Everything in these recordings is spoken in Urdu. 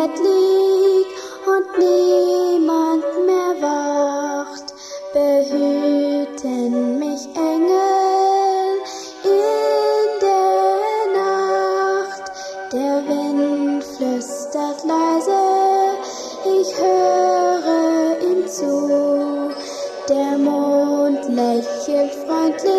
مت میں بخل ٹوین فلسٹ تم لکھ فن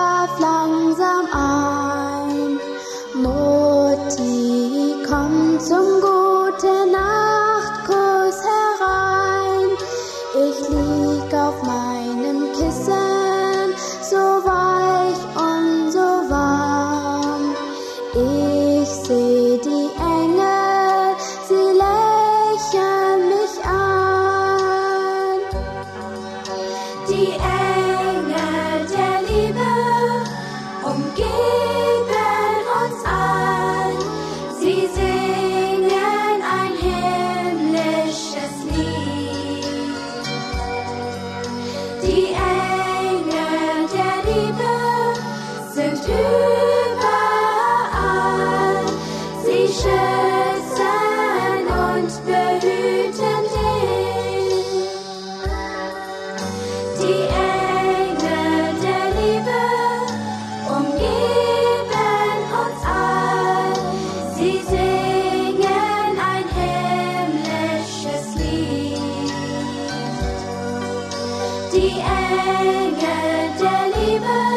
جی این سل شم آ جی ایلی ناگیان سی سی آہ شسی جی جی ہلو امیر جان آسلی